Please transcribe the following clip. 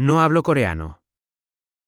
No hablo coreano.